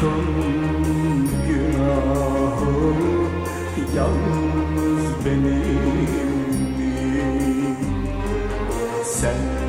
aşkım günahım yalnız benim değil. Sen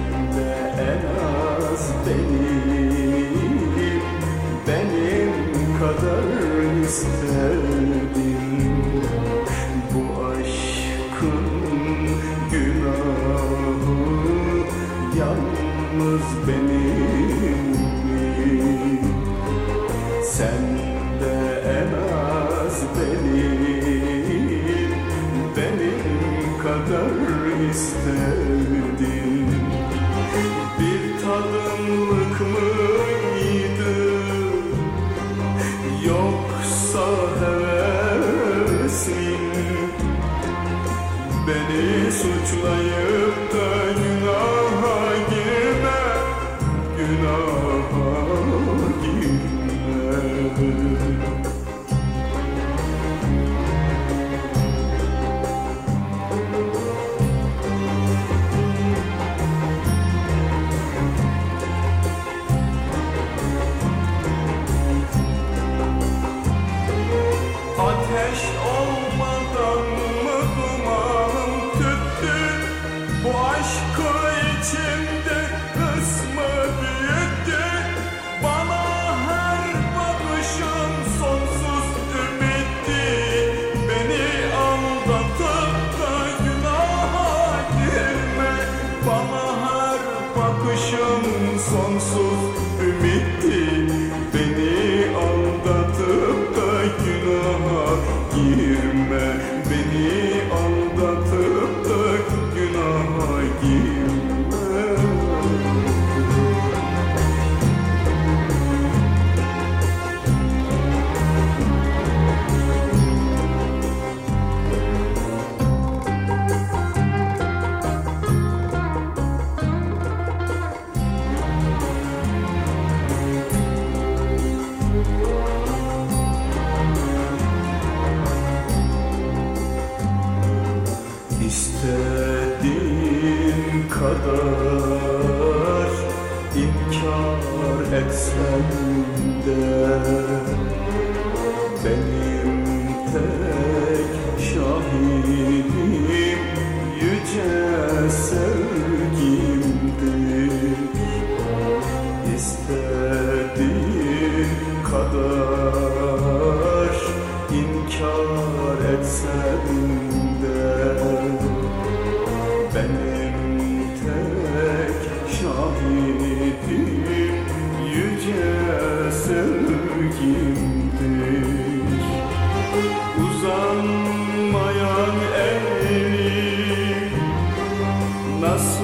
Beni al. kadar inkar etsem de Benim tek şahidim yüce sevgimdir. İstediğim kadar inkar etsem de Benim mas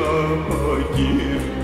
я один.